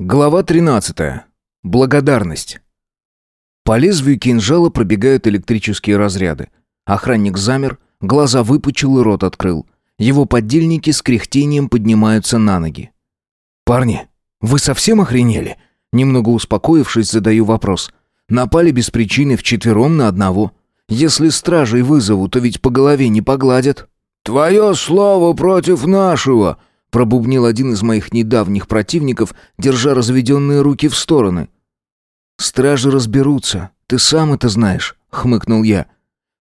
Глава 13. Благодарность. По лезвию кинжала пробегают электрические разряды. Охранник замер, глаза выпучил и рот открыл. Его поддельники с кряхтением поднимаются на ноги. «Парни, вы совсем охренели?» Немного успокоившись, задаю вопрос. «Напали без причины вчетвером на одного. Если стражей вызову, то ведь по голове не погладят». «Твое слово против нашего!» Пробубнил один из моих недавних противников, держа разведенные руки в стороны. «Стражи разберутся, ты сам это знаешь», — хмыкнул я.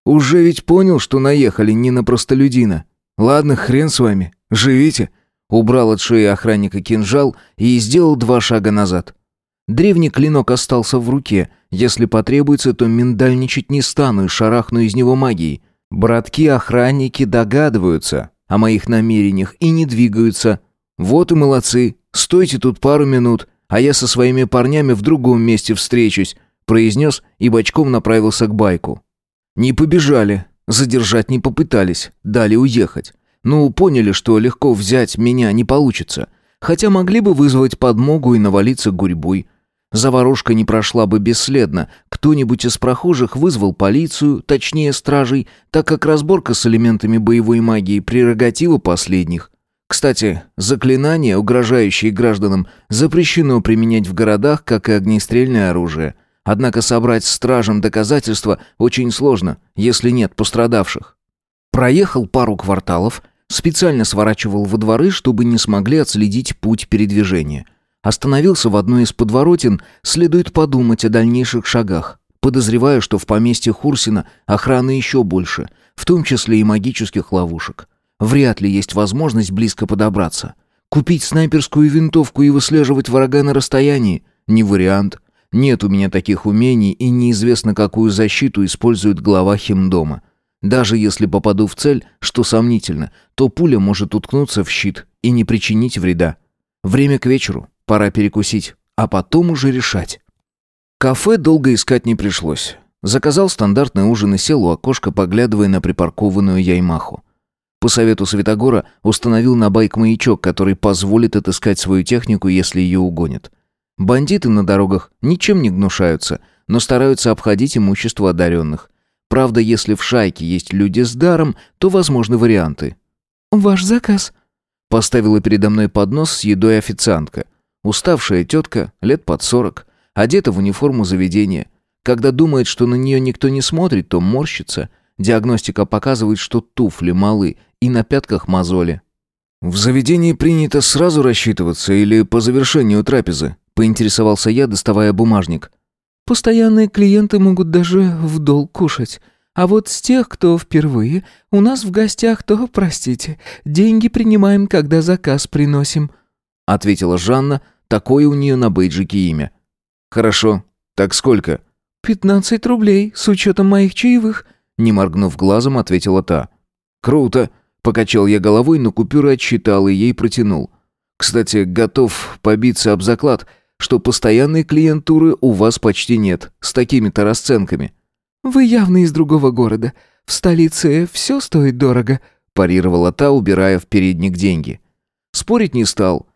«Уже ведь понял, что наехали не на простолюдина. Ладно, хрен с вами, живите». Убрал от шеи охранника кинжал и сделал два шага назад. Древний клинок остался в руке. Если потребуется, то миндальничать не стану и шарахну из него магией. Братки-охранники догадываются, о моих намерениях и не двигаются. Вот и молодцы. Стойте тут пару минут, а я со своими парнями в другом месте встречусь, произнес и бочком направился к байку. Не побежали, задержать не попытались, дали уехать. Ну, поняли, что легко взять меня не получится. Хотя могли бы вызвать подмогу и навалиться гурьбой. Заварушка не прошла бы бесследно. Кто-нибудь из прохожих вызвал полицию, точнее стражей, так как разборка с элементами боевой магии – прерогатива последних. Кстати, заклинания, угрожающие гражданам, запрещено применять в городах, как и огнестрельное оружие. Однако собрать стражам доказательства очень сложно, если нет пострадавших. Проехал пару кварталов, специально сворачивал во дворы, чтобы не смогли отследить путь передвижения – Остановился в одной из подворотен, следует подумать о дальнейших шагах. Подозреваю, что в поместье Хурсина охраны еще больше, в том числе и магических ловушек. Вряд ли есть возможность близко подобраться. Купить снайперскую винтовку и выслеживать врага на расстоянии – не вариант. Нет у меня таких умений и неизвестно, какую защиту использует глава химдома. Даже если попаду в цель, что сомнительно, то пуля может уткнуться в щит и не причинить вреда. Время к вечеру. Пора перекусить, а потом уже решать. Кафе долго искать не пришлось. Заказал стандартный ужин и сел у окошка, поглядывая на припаркованную Яймаху. По совету Светогора установил на байк маячок, который позволит отыскать свою технику, если ее угонят. Бандиты на дорогах ничем не гнушаются, но стараются обходить имущество одаренных. Правда, если в шайке есть люди с даром, то возможны варианты. «Ваш заказ», — поставила передо мной поднос с едой официантка — Уставшая тетка, лет под сорок, одета в униформу заведения. Когда думает, что на нее никто не смотрит, то морщится. Диагностика показывает, что туфли малы и на пятках мозоли. «В заведении принято сразу рассчитываться или по завершению трапезы?» — поинтересовался я, доставая бумажник. «Постоянные клиенты могут даже в долг кушать. А вот с тех, кто впервые, у нас в гостях, то, простите, деньги принимаем, когда заказ приносим», — ответила Жанна, — Такое у нее на бейджике имя. Хорошо. Так сколько? «Пятнадцать рублей, с учетом моих чаевых», — не моргнув глазом, ответила та. «Круто!» — покачал я головой, но купюры отсчитал и ей протянул. «Кстати, готов побиться об заклад, что постоянной клиентуры у вас почти нет, с такими-то расценками». «Вы явно из другого города. В столице все стоит дорого», — парировала та, убирая в передник деньги. Спорить не стал.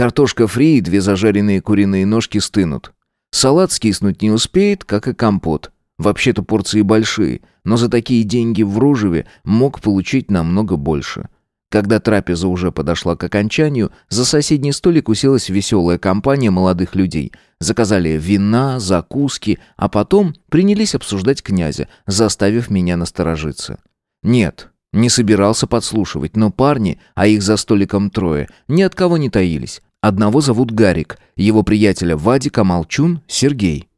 Картошка фри и две зажаренные куриные ножки стынут. Салат скиснуть не успеет, как и компот. Вообще-то порции большие, но за такие деньги в Ружеве мог получить намного больше. Когда трапеза уже подошла к окончанию, за соседний столик уселась веселая компания молодых людей. Заказали вина, закуски, а потом принялись обсуждать князя, заставив меня насторожиться. Нет, не собирался подслушивать, но парни, а их за столиком трое, ни от кого не таились. Одного зовут Гарик, его приятеля Вадика Молчун Сергей.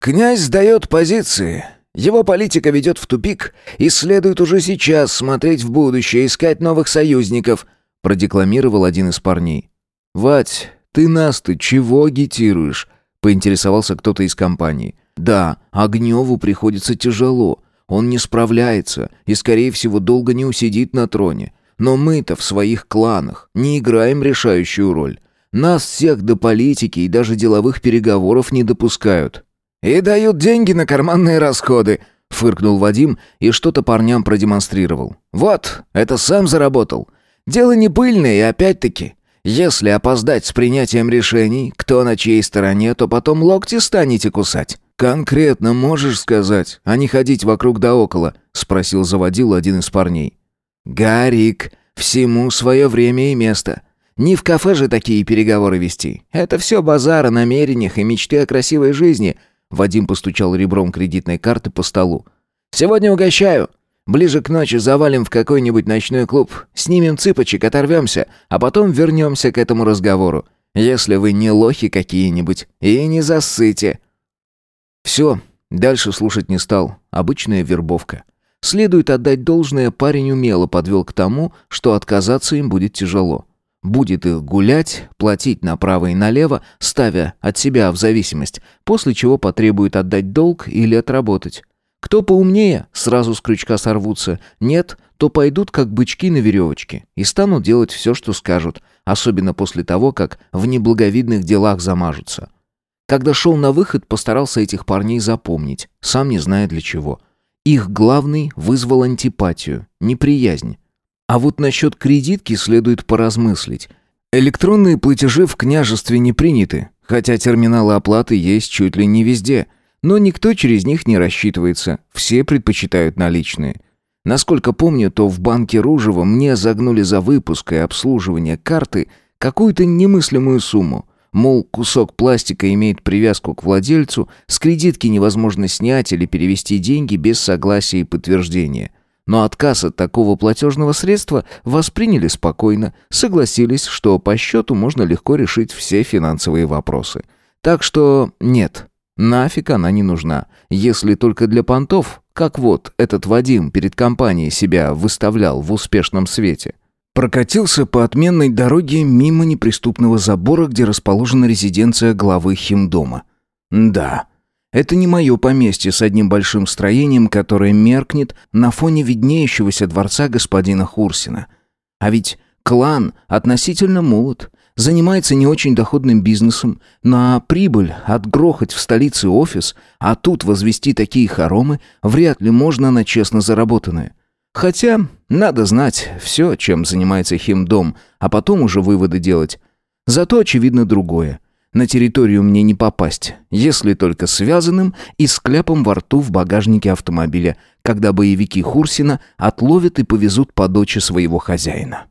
«Князь сдает позиции. Его политика ведет в тупик, и следует уже сейчас смотреть в будущее, искать новых союзников», продекламировал один из парней. «Вать, ты нас-то чего агитируешь?» поинтересовался кто-то из компании. «Да, Огневу приходится тяжело». Он не справляется и, скорее всего, долго не усидит на троне. Но мы-то в своих кланах не играем решающую роль. Нас всех до политики и даже деловых переговоров не допускают». «И дают деньги на карманные расходы», — фыркнул Вадим и что-то парням продемонстрировал. «Вот, это сам заработал. Дело не пыльное и опять-таки. Если опоздать с принятием решений, кто на чьей стороне, то потом локти станете кусать». «Конкретно можешь сказать, а не ходить вокруг да около?» — спросил заводил один из парней. «Гарик, всему свое время и место. Не в кафе же такие переговоры вести. Это все базар о намерениях и мечты о красивой жизни». Вадим постучал ребром кредитной карты по столу. «Сегодня угощаю. Ближе к ночи завалим в какой-нибудь ночной клуб, снимем цыпочек, оторвемся, а потом вернемся к этому разговору. Если вы не лохи какие-нибудь и не засыте». Все, дальше слушать не стал. Обычная вербовка. Следует отдать должное, парень умело подвел к тому, что отказаться им будет тяжело. Будет их гулять, платить направо и налево, ставя от себя в зависимость, после чего потребует отдать долг или отработать. Кто поумнее, сразу с крючка сорвутся. Нет, то пойдут как бычки на веревочке и станут делать все, что скажут, особенно после того, как в неблаговидных делах замажутся. Когда шел на выход, постарался этих парней запомнить, сам не зная для чего. Их главный вызвал антипатию, неприязнь. А вот насчет кредитки следует поразмыслить. Электронные платежи в княжестве не приняты, хотя терминалы оплаты есть чуть ли не везде. Но никто через них не рассчитывается, все предпочитают наличные. Насколько помню, то в банке Ружева мне загнули за выпуск и обслуживание карты какую-то немыслимую сумму. Мол, кусок пластика имеет привязку к владельцу, с кредитки невозможно снять или перевести деньги без согласия и подтверждения. Но отказ от такого платежного средства восприняли спокойно, согласились, что по счету можно легко решить все финансовые вопросы. Так что нет, нафиг она не нужна, если только для понтов, как вот этот Вадим перед компанией себя выставлял в успешном свете. Прокатился по отменной дороге мимо неприступного забора, где расположена резиденция главы химдома. Да, это не мое поместье с одним большим строением, которое меркнет на фоне виднеющегося дворца господина Хурсина. А ведь клан относительно молод, занимается не очень доходным бизнесом, на прибыль отгрохать в столице офис, а тут возвести такие хоромы вряд ли можно на честно заработанное. Хотя надо знать все, чем занимается химдом, а потом уже выводы делать. Зато очевидно другое. На территорию мне не попасть, если только связанным и с кляпом во рту в багажнике автомобиля, когда боевики Хурсина отловят и повезут по дочи своего хозяина.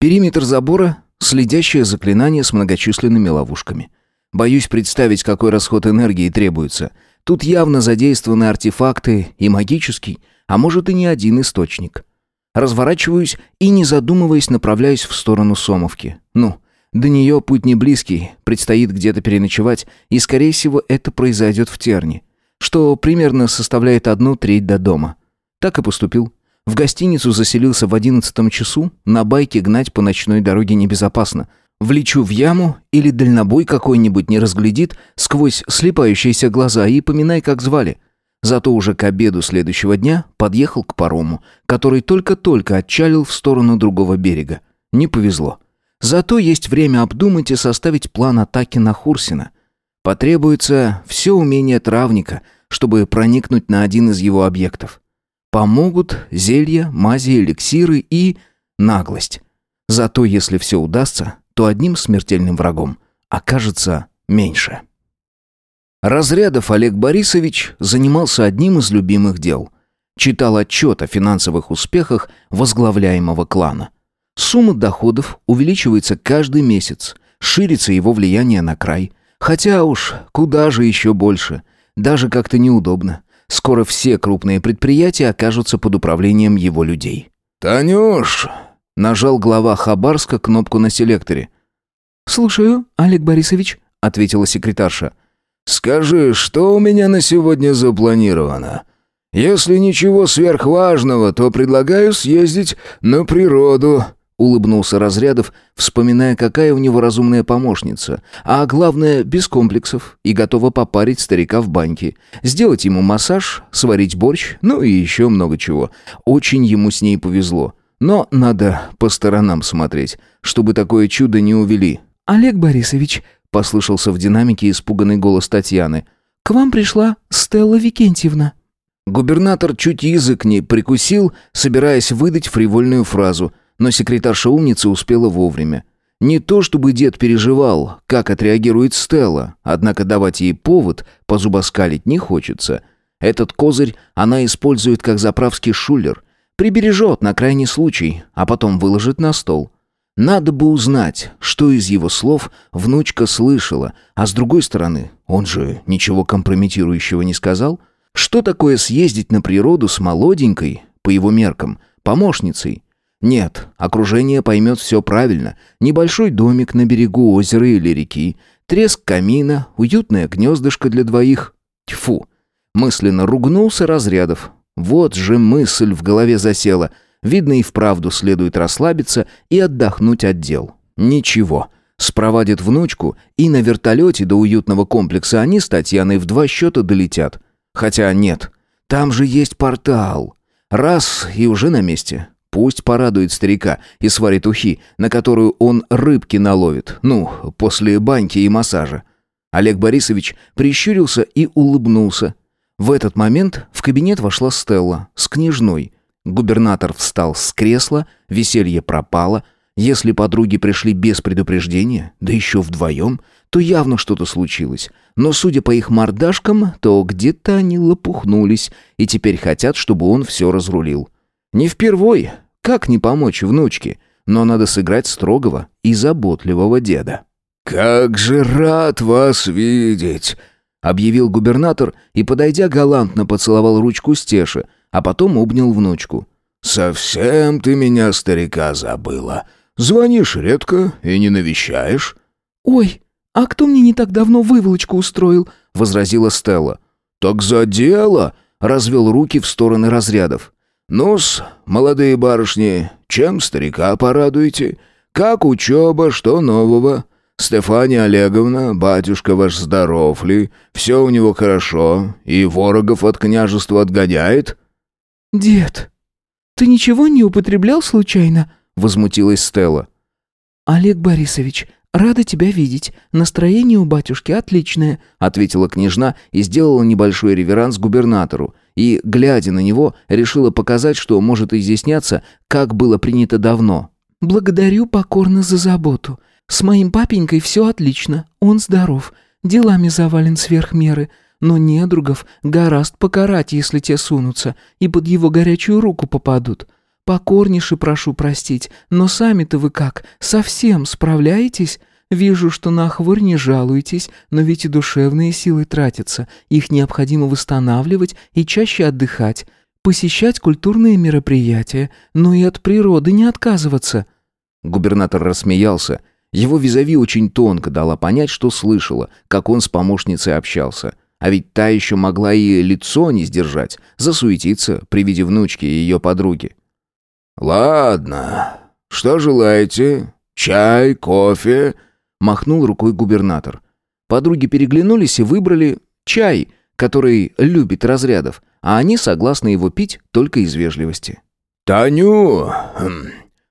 Периметр забора — следящее заклинание с многочисленными ловушками. Боюсь представить, какой расход энергии требуется. Тут явно задействованы артефакты и магический, а может и не один источник. Разворачиваюсь и, не задумываясь, направляюсь в сторону Сомовки. Ну, до нее путь не близкий, предстоит где-то переночевать, и, скорее всего, это произойдет в Терне, что примерно составляет одну треть до дома. Так и поступил. В гостиницу заселился в одиннадцатом часу, на байке гнать по ночной дороге небезопасно. Влечу в яму или дальнобой какой-нибудь не разглядит сквозь слепающиеся глаза и поминай, как звали — Зато уже к обеду следующего дня подъехал к парому, который только-только отчалил в сторону другого берега. Не повезло. Зато есть время обдумать и составить план атаки на Хурсина. Потребуется все умение травника, чтобы проникнуть на один из его объектов. Помогут зелья, мази, эликсиры и наглость. Зато если все удастся, то одним смертельным врагом окажется меньше. Разрядов Олег Борисович занимался одним из любимых дел. Читал отчет о финансовых успехах возглавляемого клана. Сумма доходов увеличивается каждый месяц, ширится его влияние на край. Хотя уж, куда же еще больше. Даже как-то неудобно. Скоро все крупные предприятия окажутся под управлением его людей. «Танюш!» — нажал глава Хабарска кнопку на селекторе. «Слушаю, Олег Борисович», — ответила секретарша. «Скажи, что у меня на сегодня запланировано? Если ничего сверхважного, то предлагаю съездить на природу», — улыбнулся Разрядов, вспоминая, какая у него разумная помощница, а главное, без комплексов, и готова попарить старика в баньке, сделать ему массаж, сварить борщ, ну и еще много чего. Очень ему с ней повезло. Но надо по сторонам смотреть, чтобы такое чудо не увели. «Олег Борисович», послышался в динамике испуганный голос Татьяны. «К вам пришла Стелла Викентьевна». Губернатор чуть язык не прикусил, собираясь выдать фривольную фразу, но секретарша умницы успела вовремя. Не то чтобы дед переживал, как отреагирует Стелла, однако давать ей повод позубоскалить не хочется. Этот козырь она использует как заправский шулер. Прибережет на крайний случай, а потом выложит на стол. Надо бы узнать, что из его слов внучка слышала, а с другой стороны, он же ничего компрометирующего не сказал. Что такое съездить на природу с молоденькой, по его меркам, помощницей? Нет, окружение поймет все правильно. Небольшой домик на берегу озера или реки, треск камина, уютное гнездышко для двоих. Тьфу! Мысленно ругнулся разрядов. Вот же мысль в голове засела. Видно и вправду следует расслабиться и отдохнуть от дел. Ничего. Спровадит внучку, и на вертолете до уютного комплекса они с Татьяной в два счета долетят. Хотя нет, там же есть портал. Раз и уже на месте. Пусть порадует старика и сварит ухи, на которую он рыбки наловит. Ну, после баньки и массажа. Олег Борисович прищурился и улыбнулся. В этот момент в кабинет вошла Стелла с княжной. Губернатор встал с кресла, веселье пропало. Если подруги пришли без предупреждения, да еще вдвоем, то явно что-то случилось. Но, судя по их мордашкам, то где-то они лопухнулись и теперь хотят, чтобы он все разрулил. Не впервой, как не помочь внучке? Но надо сыграть строгого и заботливого деда. «Как же рад вас видеть!» объявил губернатор и, подойдя, галантно поцеловал ручку Стеши, а потом обнял внучку. «Совсем ты меня, старика, забыла. Звонишь редко и не навещаешь». «Ой, а кто мне не так давно выволочку устроил?» — возразила Стелла. «Так за дело!» — развел руки в стороны разрядов. «Ну-с, молодые барышни, чем старика порадуете? Как учеба, что нового? Стефания Олеговна, батюшка ваш здоров ли? Все у него хорошо, и ворогов от княжества отгоняет?» «Дед, ты ничего не употреблял случайно?» — возмутилась Стелла. «Олег Борисович, рада тебя видеть. Настроение у батюшки отличное», — ответила княжна и сделала небольшой реверанс губернатору, и, глядя на него, решила показать, что может изъясняться, как было принято давно. «Благодарю покорно за заботу. С моим папенькой все отлично, он здоров, делами завален сверх меры, но недругов гораст покарать, если те сунутся и под его горячую руку попадут. Покорнейше прошу простить, но сами-то вы как, совсем справляетесь?» Вижу, что на хворь не жалуетесь, но ведь и душевные силы тратятся. Их необходимо восстанавливать и чаще отдыхать, посещать культурные мероприятия, но и от природы не отказываться». Губернатор рассмеялся. Его визави очень тонко дала понять, что слышала, как он с помощницей общался. А ведь та еще могла и лицо не сдержать, засуетиться при виде внучки и ее подруги. «Ладно, что желаете? Чай, кофе?» Махнул рукой губернатор. Подруги переглянулись и выбрали чай, который любит разрядов, а они согласны его пить только из вежливости. «Таню, хм,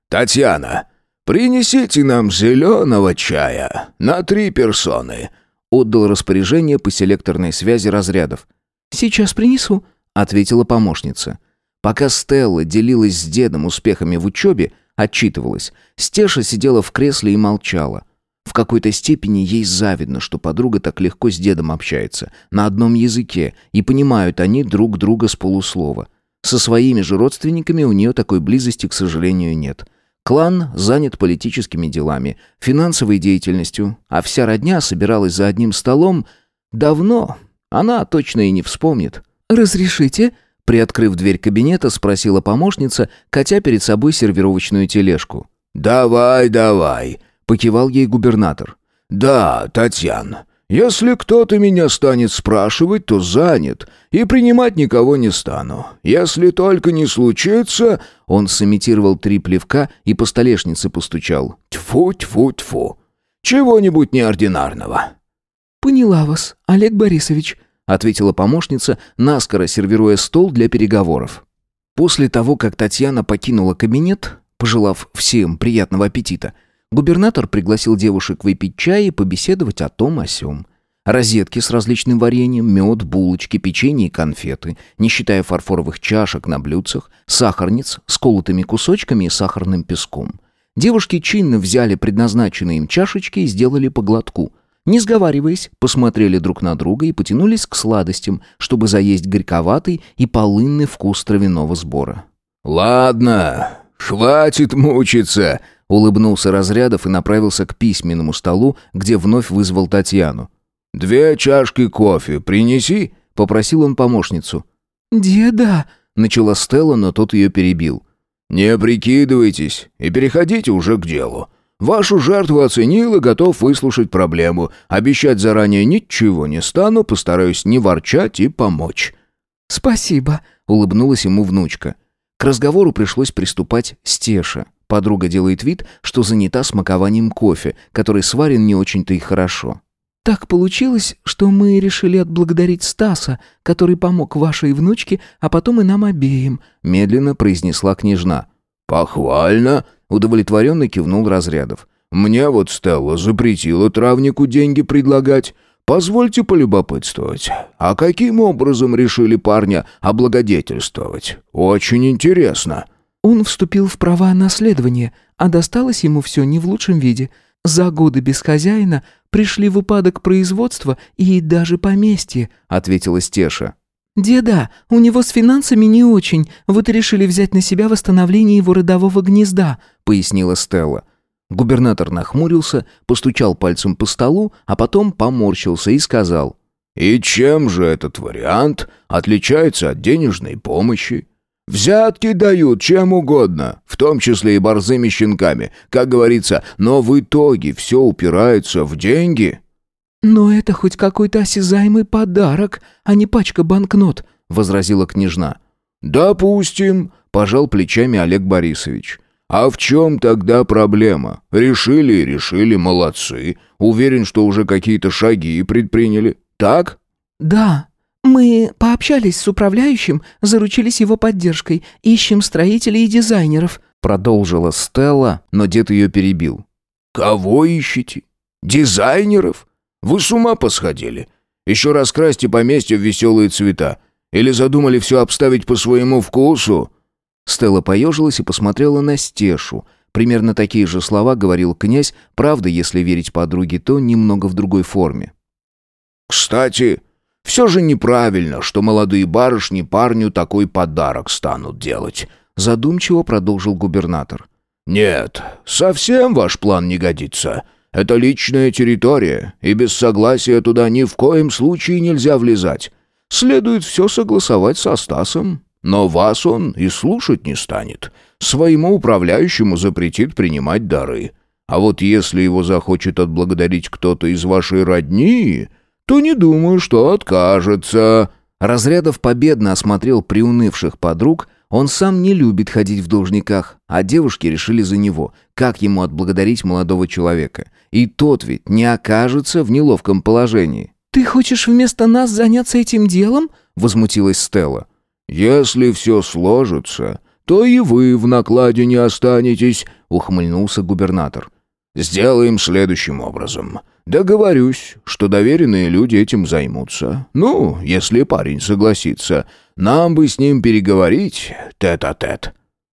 Татьяна, принесите нам зеленого чая на три персоны», отдал распоряжение по селекторной связи разрядов. «Сейчас принесу», — ответила помощница. Пока Стелла делилась с дедом успехами в учебе, отчитывалась, Стеша сидела в кресле и молчала. В какой-то степени ей завидно, что подруга так легко с дедом общается, на одном языке, и понимают они друг друга с полуслова. Со своими же родственниками у нее такой близости, к сожалению, нет. Клан занят политическими делами, финансовой деятельностью, а вся родня собиралась за одним столом давно. Она точно и не вспомнит. «Разрешите?» Приоткрыв дверь кабинета, спросила помощница, катя перед собой сервировочную тележку. «Давай, давай!» Покивал ей губернатор. «Да, Татьяна, если кто-то меня станет спрашивать, то занят, и принимать никого не стану. Если только не случится...» Он сымитировал три плевка и по столешнице постучал. «Тьфу-тьфу-тьфу! Чего-нибудь неординарного!» «Поняла вас, Олег Борисович», — ответила помощница, наскоро сервируя стол для переговоров. После того, как Татьяна покинула кабинет, пожелав всем приятного аппетита, Губернатор пригласил девушек выпить чай и побеседовать о том о сём. Розетки с различным вареньем, мед, булочки, печенье и конфеты, не считая фарфоровых чашек на блюдцах, сахарниц с колотыми кусочками и сахарным песком. Девушки чинно взяли предназначенные им чашечки и сделали по глотку. Не сговариваясь, посмотрели друг на друга и потянулись к сладостям, чтобы заесть горьковатый и полынный вкус травяного сбора. «Ладно, хватит мучиться», — улыбнулся Разрядов и направился к письменному столу, где вновь вызвал Татьяну. «Две чашки кофе принеси», — попросил он помощницу. «Деда», — начала Стелла, но тот ее перебил. «Не прикидывайтесь и переходите уже к делу. Вашу жертву оценил и готов выслушать проблему. Обещать заранее ничего не стану, постараюсь не ворчать и помочь». «Спасибо», — улыбнулась ему внучка. К разговору пришлось приступать Стеша. Подруга делает вид, что занята смакованием кофе, который сварен не очень-то и хорошо. «Так получилось, что мы решили отблагодарить Стаса, который помог вашей внучке, а потом и нам обеим», — медленно произнесла княжна. «Похвально!» — удовлетворенно кивнул Разрядов. «Мне вот Стелла запретила травнику деньги предлагать. Позвольте полюбопытствовать. А каким образом решили парня облагодетельствовать? Очень интересно». «Он вступил в права наследования, а досталось ему все не в лучшем виде». За годы без хозяина пришли в упадок производства и даже поместье», — ответила Стеша. «Деда, у него с финансами не очень, вот и решили взять на себя восстановление его родового гнезда», — пояснила Стелла. Губернатор нахмурился, постучал пальцем по столу, а потом поморщился и сказал. «И чем же этот вариант отличается от денежной помощи? Взятки дают чем угодно, в том числе и борзыми щенками, как говорится, но в итоге все упирается в деньги». «Но это хоть какой-то осязаемый подарок, а не пачка банкнот», — возразила княжна. «Допустим», — пожал плечами Олег Борисович. «А в чем тогда проблема? Решили и решили, молодцы. Уверен, что уже какие-то шаги предприняли. Так?» «Да», «Мы пообщались с управляющим, заручились его поддержкой, ищем строителей и дизайнеров», продолжила Стелла, но дед ее перебил. «Кого ищете? Дизайнеров? Вы с ума посходили? Еще раскрасьте поместье в веселые цвета. Или задумали все обставить по своему вкусу?» Стелла поежилась и посмотрела на Стешу. Примерно такие же слова говорил князь, правда, если верить подруге, то немного в другой форме. «Кстати, все же неправильно, что молодые барышни парню такой подарок станут делать», задумчиво продолжил губернатор. «Нет, совсем ваш план не годится. Это личная территория, и без согласия туда ни в коем случае нельзя влезать. Следует все согласовать со Стасом, но вас он и слушать не станет. Своему управляющему запретит принимать дары. А вот если его захочет отблагодарить кто-то из вашей родни, то не думаю, что откажется». Разрядов победно осмотрел приунывших подруг. Он сам не любит ходить в должниках, а девушки решили за него, как ему отблагодарить молодого человека. И тот ведь не окажется в неловком положении. «Ты хочешь вместо нас заняться этим делом?» — возмутилась Стелла. «Если все сложится, то и вы в накладе не останетесь», — ухмыльнулся губернатор. «Сделаем следующим образом. Договорюсь, что доверенные люди этим займутся. Ну, если парень согласится. Нам бы с ним переговорить тет-а-тет». -тет.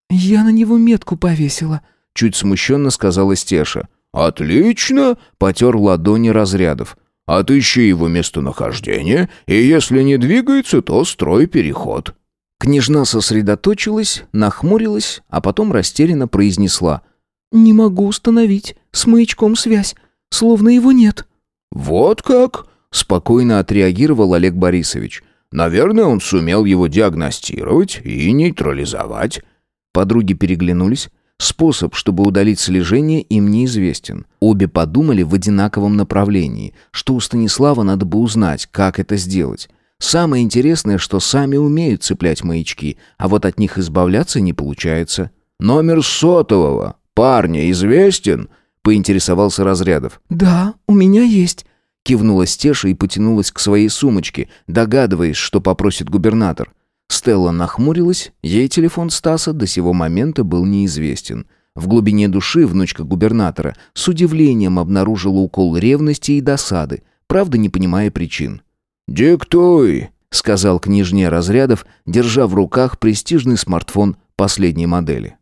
«Я на него метку повесила», — чуть смущенно сказала Стеша. «Отлично!» — потер ладони разрядов. «Отыщи его местонахождение, и если не двигается, то строй переход». Княжна сосредоточилась, нахмурилась, а потом растерянно произнесла. «Не могу установить с маячком связь. Словно его нет». «Вот как?» — спокойно отреагировал Олег Борисович. «Наверное, он сумел его диагностировать и нейтрализовать». Подруги переглянулись. Способ, чтобы удалить слежение, им неизвестен. Обе подумали в одинаковом направлении, что у Станислава надо бы узнать, как это сделать. Самое интересное, что сами умеют цеплять маячки, а вот от них избавляться не получается. «Номер сотового парня известен?» поинтересовался Разрядов. «Да, у меня есть», — кивнула Стеша и потянулась к своей сумочке, догадываясь, что попросит губернатор. Стелла нахмурилась, ей телефон Стаса до сего момента был неизвестен. В глубине души внучка губернатора с удивлением обнаружила укол ревности и досады, правда не понимая причин. «Диктуй», — сказал княжне Разрядов, держа в руках престижный смартфон последней модели.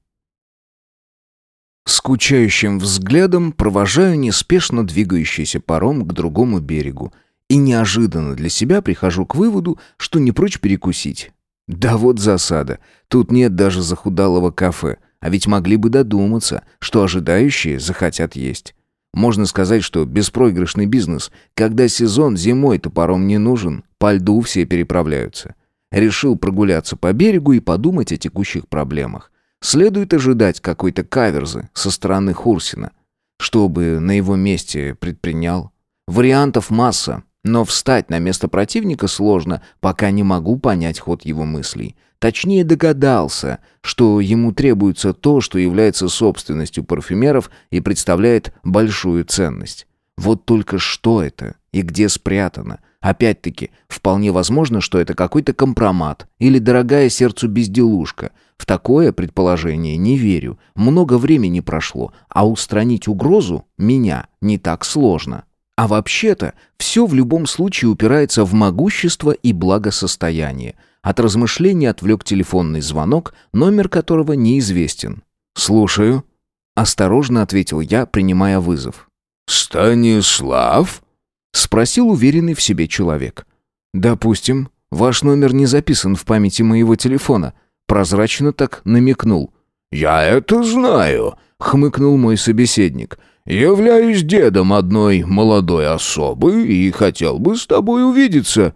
Скучающим взглядом провожаю неспешно двигающийся паром к другому берегу и неожиданно для себя прихожу к выводу, что не прочь перекусить. Да вот засада. Тут нет даже захудалого кафе, а ведь могли бы додуматься, что ожидающие захотят есть. Можно сказать, что беспроигрышный бизнес, когда сезон зимой топором не нужен, по льду все переправляются. Решил прогуляться по берегу и подумать о текущих проблемах. Следует ожидать какой-то каверзы со стороны Хурсина. Что бы на его месте предпринял? Вариантов масса, но встать на место противника сложно, пока не могу понять ход его мыслей. Точнее догадался, что ему требуется то, что является собственностью парфюмеров и представляет большую ценность. Вот только что это и где спрятано? Опять-таки, вполне возможно, что это какой-то компромат или дорогая сердцу безделушка. В такое предположение не верю. Много времени прошло, а устранить угрозу меня не так сложно. А вообще-то, все в любом случае упирается в могущество и благосостояние. От размышлений отвлек телефонный звонок, номер которого неизвестен. «Слушаю», — осторожно ответил я, принимая вызов. «Станислав?» — спросил уверенный в себе человек. «Допустим, ваш номер не записан в памяти моего телефона», — прозрачно так намекнул. «Я это знаю», — хмыкнул мой собеседник. «Являюсь дедом одной молодой особы и хотел бы с тобой увидеться».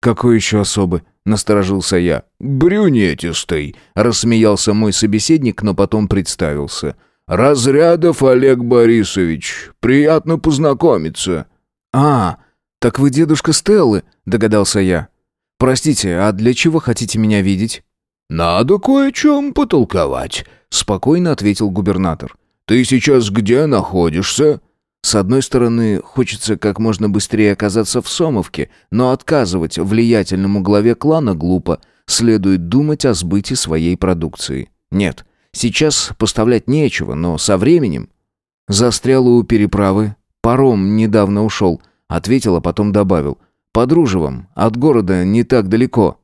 «Какой еще особы?» — насторожился я. «Брюнетистый», — рассмеялся мой собеседник, но потом представился. «Разрядов Олег Борисович. Приятно познакомиться». «А, так вы дедушка Стеллы», — догадался я. «Простите, а для чего хотите меня видеть?» «Надо кое чем потолковать», — спокойно ответил губернатор. «Ты сейчас где находишься?» С одной стороны, хочется как можно быстрее оказаться в Сомовке, но отказывать влиятельному главе клана глупо. Следует думать о сбыте своей продукции. Нет, сейчас поставлять нечего, но со временем... Застрял у переправы. Паром недавно ушел. Ответил, а потом добавил. По Дружевам, от города не так далеко.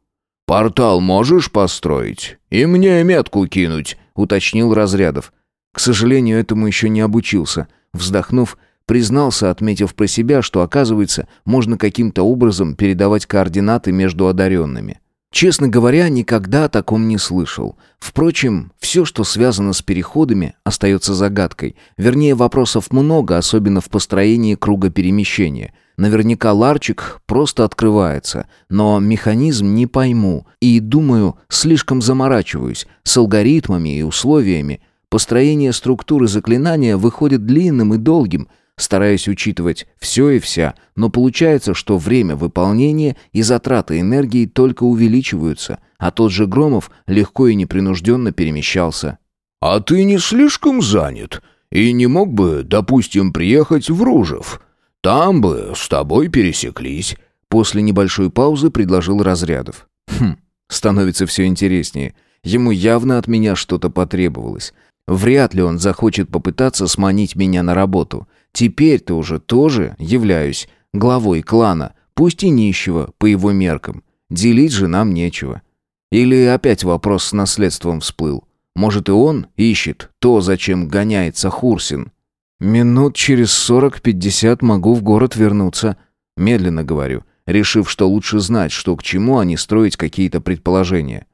«Портал можешь построить? И мне метку кинуть», — уточнил Разрядов. К сожалению, этому еще не обучился. Вздохнув, Признался, отметив про себя, что, оказывается, можно каким-то образом передавать координаты между одаренными. Честно говоря, никогда о таком не слышал. Впрочем, все, что связано с переходами, остается загадкой. Вернее, вопросов много, особенно в построении круга перемещения. Наверняка ларчик просто открывается, но механизм не пойму и, думаю, слишком заморачиваюсь с алгоритмами и условиями. Построение структуры заклинания выходит длинным и долгим, стараясь учитывать все и вся, но получается, что время выполнения и затраты энергии только увеличиваются, а тот же Громов легко и непринужденно перемещался. «А ты не слишком занят? И не мог бы, допустим, приехать в Ружев? Там бы с тобой пересеклись». После небольшой паузы предложил Разрядов. «Хм, становится все интереснее. Ему явно от меня что-то потребовалось». Вряд ли он захочет попытаться сманить меня на работу. Теперь-то уже тоже являюсь главой клана, пусть и нищего по его меркам. Делить же нам нечего. Или опять вопрос с наследством всплыл. Может и он ищет то, зачем гоняется Хурсин. Минут через сорок-пятьдесят могу в город вернуться. Медленно говорю, решив, что лучше знать, что к чему, а не строить какие-то предположения.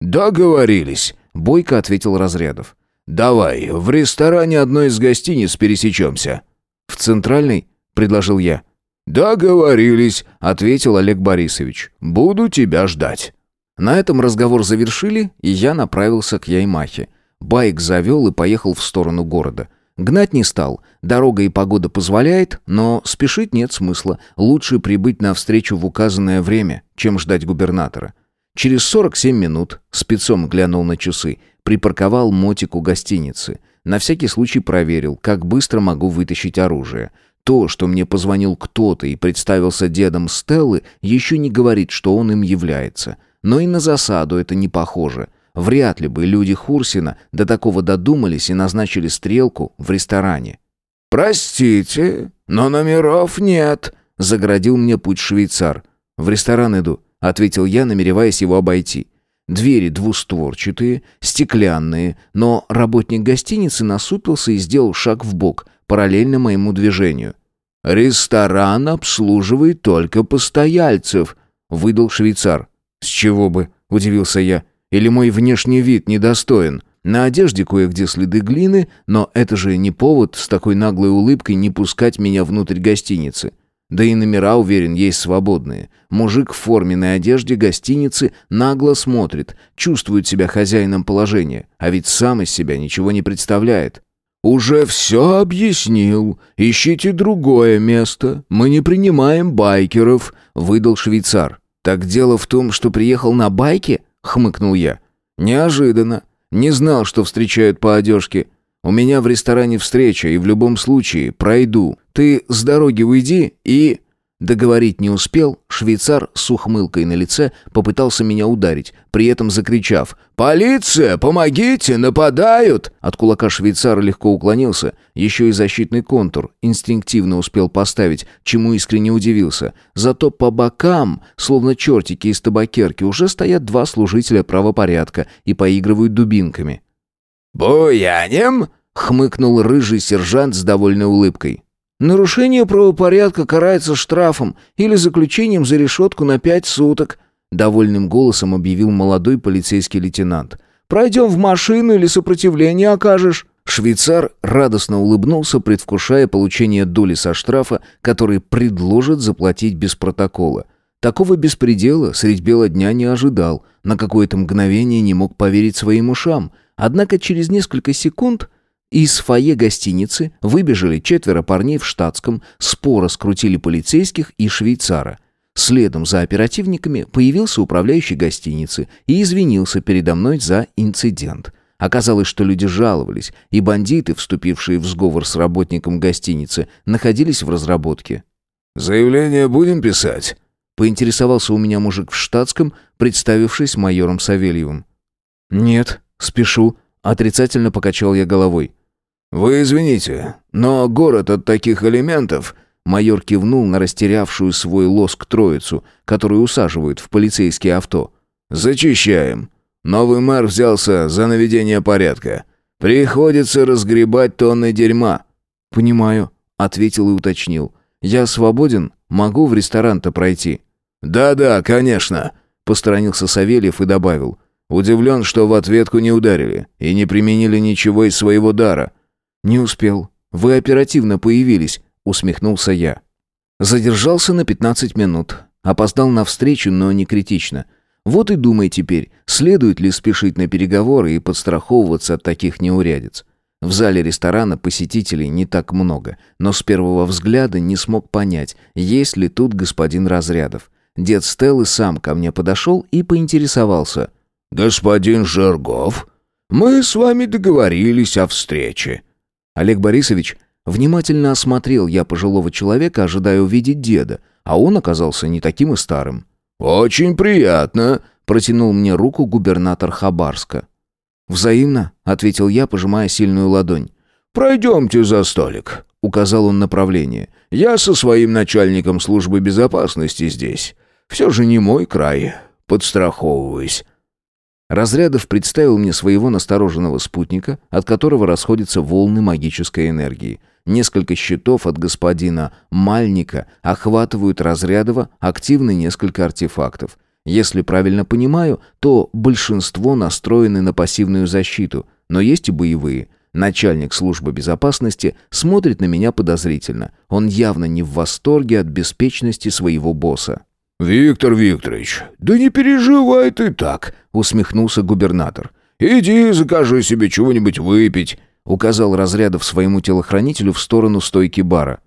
«Договорились», — бойко ответил Разрядов. «Давай, в ресторане одной из гостиниц пересечемся». «В центральной?» — предложил я. «Договорились», — ответил Олег Борисович. «Буду тебя ждать». На этом разговор завершили, и я направился к Яймахе. Байк завел и поехал в сторону города. Гнать не стал. Дорога и погода позволяет, но спешить нет смысла. Лучше прибыть на встречу в указанное время, чем ждать губернатора. Через 47 минут спецом глянул на часы, припарковал мотик у гостиницы. На всякий случай проверил, как быстро могу вытащить оружие. То, что мне позвонил кто-то и представился дедом Стеллы, еще не говорит, что он им является. Но и на засаду это не похоже. Вряд ли бы люди Хурсина до такого додумались и назначили стрелку в ресторане. «Простите, но номеров нет», — заградил мне путь швейцар. «В ресторан иду», — ответил я, намереваясь его обойти. Двери двустворчатые, стеклянные, но работник гостиницы насупился и сделал шаг в бок, параллельно моему движению. «Ресторан обслуживает только постояльцев», — выдал швейцар. «С чего бы?» — удивился я. «Или мой внешний вид недостоин?» На одежде кое-где следы глины, но это же не повод с такой наглой улыбкой не пускать меня внутрь гостиницы. Да и номера, уверен, есть свободные. Мужик в форменной одежде гостиницы нагло смотрит, чувствует себя хозяином положения, а ведь сам из себя ничего не представляет. «Уже все объяснил. Ищите другое место. Мы не принимаем байкеров», — выдал швейцар. «Так дело в том, что приехал на байке?» — хмыкнул я. «Неожиданно. Не знал, что встречают по одежке. У меня в ресторане встреча, и в любом случае пройду. Ты с дороги уйди и...» Договорить не успел, швейцар с ухмылкой на лице попытался меня ударить, при этом закричав «Полиция! Помогите! Нападают!» От кулака швейцара легко уклонился, еще и защитный контур инстинктивно успел поставить, чему искренне удивился. Зато по бокам, словно чертики из табакерки, уже стоят два служителя правопорядка и поигрывают дубинками. «Буянем?» — хмыкнул рыжий сержант с довольной улыбкой. Нарушение правопорядка карается штрафом или заключением за решетку на пять суток», — довольным голосом объявил молодой полицейский лейтенант. «Пройдем в машину или сопротивление окажешь». Швейцар радостно улыбнулся, предвкушая получение доли со штрафа, который предложит заплатить без протокола. Такого беспредела средь бела дня не ожидал, на какое-то мгновение не мог поверить своим ушам. Однако через несколько секунд из фойе гостиницы выбежали четверо парней в штатском, споро скрутили полицейских и швейцара. Следом за оперативниками появился управляющий гостиницы и извинился передо мной за инцидент. Оказалось, что люди жаловались, и бандиты, вступившие в сговор с работником гостиницы, находились в разработке. «Заявление будем писать?» Поинтересовался у меня мужик в штатском, представившись майором Савельевым. «Нет, спешу», — отрицательно покачал я головой. «Вы извините, но город от таких элементов...» Майор кивнул на растерявшую свой лоск троицу, которую усаживают в полицейские авто. «Зачищаем. Новый мэр взялся за наведение порядка. Приходится разгребать тонны дерьма». «Понимаю», — ответил и уточнил. «Я свободен? Могу в ресторан-то пройти?» «Да-да, конечно», — посторонился Савельев и добавил. «Удивлен, что в ответку не ударили и не применили ничего из своего дара. «Не успел. Вы оперативно появились», — усмехнулся я. Задержался на 15 минут. Опоздал на встречу, но не критично. Вот и думай теперь, следует ли спешить на переговоры и подстраховываться от таких неурядиц. В зале ресторана посетителей не так много, но с первого взгляда не смог понять, есть ли тут господин Разрядов. Дед Стеллы сам ко мне подошел и поинтересовался. «Господин Жиргов, мы с вами договорились о встрече. Олег Борисович внимательно осмотрел я пожилого человека, ожидая увидеть деда, а он оказался не таким и старым. «Очень приятно», — протянул мне руку губернатор Хабарска. «Взаимно», — ответил я, пожимая сильную ладонь. «Пройдемте за столик», — указал он направление. «Я со своим начальником службы безопасности здесь. Все же не мой край. Подстраховываюсь». Разрядов представил мне своего настороженного спутника, от которого расходятся волны магической энергии. Несколько щитов от господина Мальника охватывают Разрядова, активны несколько артефактов. Если правильно понимаю, то большинство настроены на пассивную защиту, но есть и боевые. Начальник службы безопасности смотрит на меня подозрительно. Он явно не в восторге от беспечности своего босса. «Виктор Викторович, да не переживай ты так», — усмехнулся губернатор. «Иди, закажи себе чего-нибудь выпить», — указал Разрядов своему телохранителю в сторону стойки бара.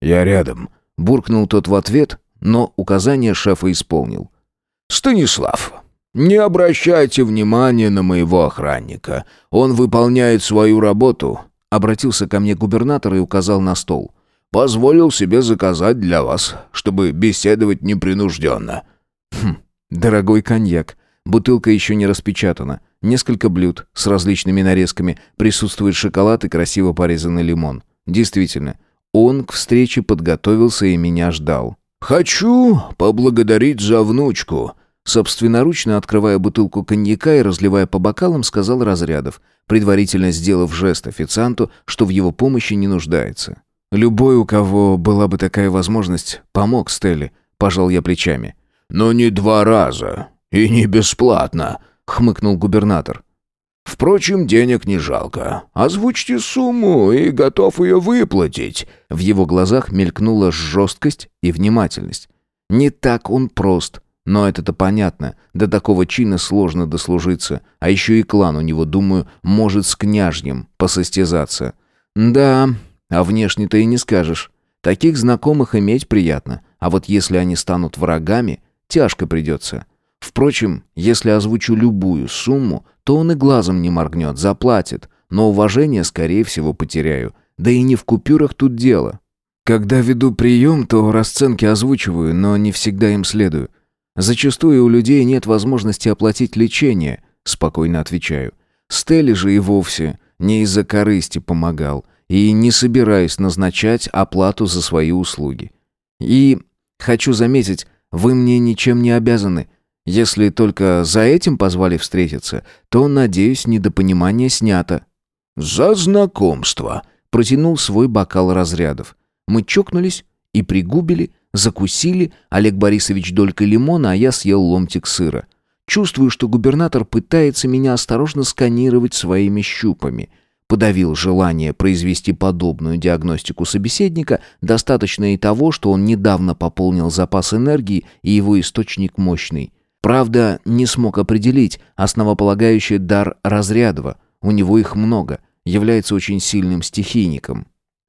«Я рядом», — буркнул тот в ответ, но указание шефа исполнил. «Станислав, не обращайте внимания на моего охранника. Он выполняет свою работу», — обратился ко мне губернатор и указал на стол. Позволил себе заказать для вас, чтобы беседовать непринужденно». «Хм, дорогой коньяк. Бутылка еще не распечатана. Несколько блюд с различными нарезками. Присутствует шоколад и красиво порезанный лимон. Действительно, он к встрече подготовился и меня ждал. «Хочу поблагодарить за внучку», — Собственноручно открывая бутылку коньяка и разливая по бокалам, сказал Разрядов, предварительно сделав жест официанту, что в его помощи не нуждается. «Любой, у кого была бы такая возможность, помог Стелле», — пожал я плечами. «Но не два раза. И не бесплатно», — хмыкнул губернатор. «Впрочем, денег не жалко. Озвучьте сумму и готов ее выплатить». В его глазах мелькнула жесткость и внимательность. «Не так он прост». Но это-то понятно. До такого чина сложно дослужиться. А еще и клан у него, думаю, может с княжнем посостязаться. Да, а внешне-то и не скажешь. Таких знакомых иметь приятно. А вот если они станут врагами, тяжко придется. Впрочем, если озвучу любую сумму, то он и глазом не моргнет, заплатит. Но уважение, скорее всего, потеряю. Да и не в купюрах тут дело. Когда веду прием, то расценки озвучиваю, но не всегда им следую. Зачастую у людей нет возможности оплатить лечение, спокойно отвечаю. Стелли же и вовсе не из-за корысти помогал и не собираюсь назначать оплату за свои услуги. И хочу заметить, вы мне ничем не обязаны. Если только за этим позвали встретиться, то, надеюсь, недопонимание снято. «За знакомство», — протянул свой бокал разрядов. Мы чокнулись и пригубили, Закусили, Олег Борисович долькой лимона, а я съел ломтик сыра. Чувствую, что губернатор пытается меня осторожно сканировать своими щупами. Подавил желание произвести подобную диагностику собеседника, достаточно и того, что он недавно пополнил запас энергии и его источник мощный. Правда, не смог определить основополагающий дар Разрядова. У него их много, является очень сильным стихийником.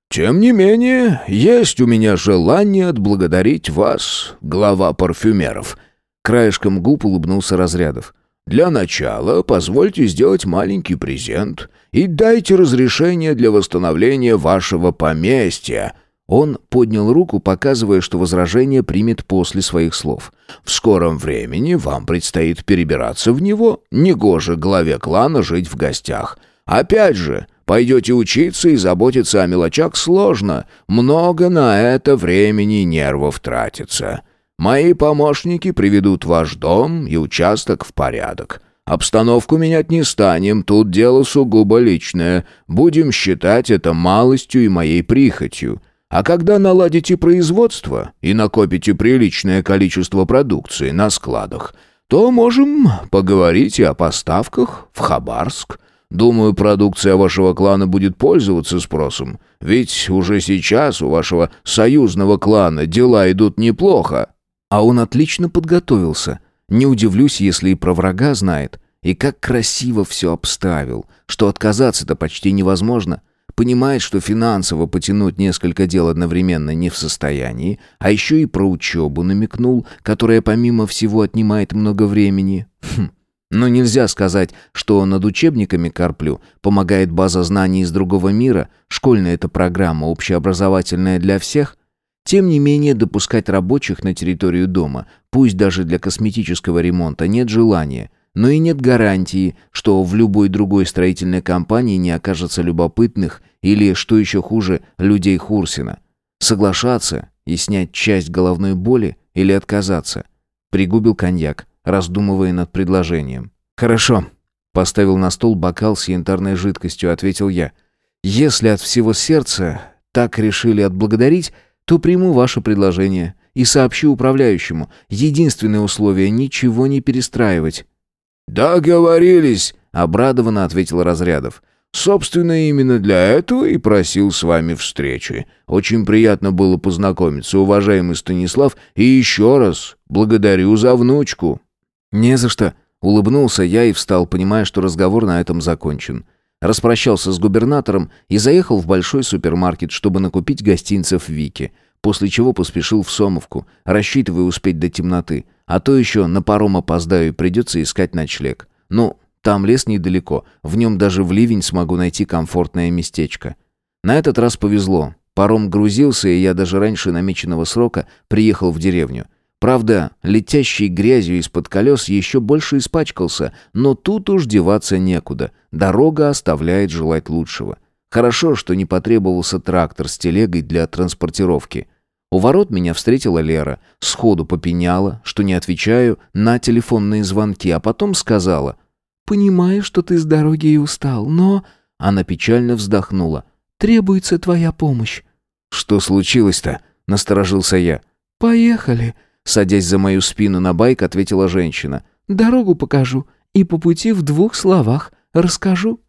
«Тем не менее, есть у меня желание отблагодарить вас, глава парфюмеров». Краешком губ улыбнулся Разрядов. «Для начала позвольте сделать маленький презент и дайте разрешение для восстановления вашего поместья». Он поднял руку, показывая, что возражение примет после своих слов. «В скором времени вам предстоит перебираться в него. Негоже главе клана жить в гостях. Опять же, Пойдете учиться и заботиться о мелочах сложно. Много на это времени и нервов тратится. Мои помощники приведут ваш дом и участок в порядок. Обстановку менять не станем, тут дело сугубо личное. Будем считать это малостью и моей прихотью. А когда наладите производство и накопите приличное количество продукции на складах, то можем поговорить и о поставках в Хабарск. Думаю, продукция вашего клана будет пользоваться спросом. Ведь уже сейчас у вашего союзного клана дела идут неплохо». А он отлично подготовился. Не удивлюсь, если и про врага знает. И как красиво все обставил, что отказаться-то почти невозможно. Понимает, что финансово потянуть несколько дел одновременно не в состоянии, а еще и про учебу намекнул, которая помимо всего отнимает много времени. Хм, но нельзя сказать, что над учебниками Карплю помогает база знаний из другого мира, школьная эта программа, общеобразовательная для всех. Тем не менее, допускать рабочих на территорию дома, пусть даже для косметического ремонта, нет желания. Но и нет гарантии, что в любой другой строительной компании не окажется любопытных или, что еще хуже, людей Хурсина. Соглашаться и снять часть головной боли или отказаться. Пригубил коньяк раздумывая над предложением. «Хорошо», — поставил на стол бокал с янтарной жидкостью, ответил я. «Если от всего сердца так решили отблагодарить, то приму ваше предложение и сообщу управляющему. Единственное условие — ничего не перестраивать». «Договорились», — обрадованно ответил Разрядов. Собственно, именно для этого и просил с вами встречи. Очень приятно было познакомиться, уважаемый Станислав, и еще раз благодарю за внучку». «Не за что», — улыбнулся я и встал, понимая, что разговор на этом закончен. Распрощался с губернатором и заехал в большой супермаркет, чтобы накупить гостинцев Вики, после чего поспешил в Сомовку, рассчитывая успеть до темноты, а то еще на паром опоздаю и придется искать ночлег. Ну, там лес недалеко, в нем даже в ливень смогу найти комфортное местечко. На этот раз повезло. Паром грузился, и я даже раньше намеченного срока приехал в деревню. Правда, летящей грязью из-под колес еще больше испачкался, но тут уж деваться некуда. Дорога оставляет желать лучшего. Хорошо, что не потребовался трактор с телегой для транспортировки. У ворот меня встретила Лера, сходу попеняла, что не отвечаю на телефонные звонки, а потом сказала «Понимаю, что ты с дороги и устал, но...» Она печально вздохнула. «Требуется твоя помощь». «Что случилось-то?» — насторожился я. «Поехали», — садясь за мою спину на байк, ответила женщина. «Дорогу покажу и по пути в двух словах расскажу».